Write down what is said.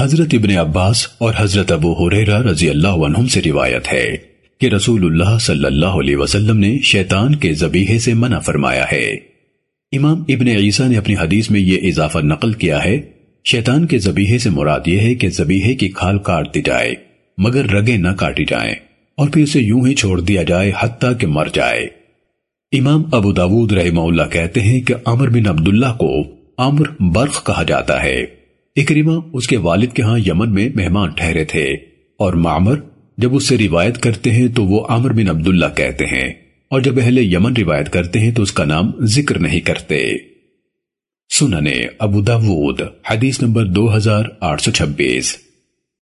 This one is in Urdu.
حضرت ابن عباس اور حضرت ابو حریرہ رضی اللہ عنہم سے روایت ہے کہ رسول اللہ صلی اللہ علیہ وسلم نے شیطان کے زبیحے سے منع فرمایا ہے۔ امام ابن عیسیٰ نے اپنی حدیث میں یہ اضافہ نقل کیا ہے۔ شیطان کے زبیحے سے مراد یہ ہے کہ زبیحے کی کھال کاٹ دی جائے، مگر رگیں نہ کاٹی جائیں، اور پھر اسے یوں ہی چھوڑ دیا جائے حتیٰ کہ مر جائے۔ امام ابو داود رحمہ اللہ کہتے ہیں کہ عمر بن عبداللہ کو عمر برق کہا جاتا ہے۔ اکریمہ اس کے والد کے ہاں یمن میں مہمان ٹھہرے تھے اور معمر جب اس سے روایت کرتے ہیں تو وہ عمر بن عبداللہ کہتے ہیں اور جب اہل یمن روایت کرتے ہیں تو اس کا نام ذکر نہیں کرتے۔ سننے ابو داود، حدیث نمبر دو ہزار آٹھ سو چھبیس۔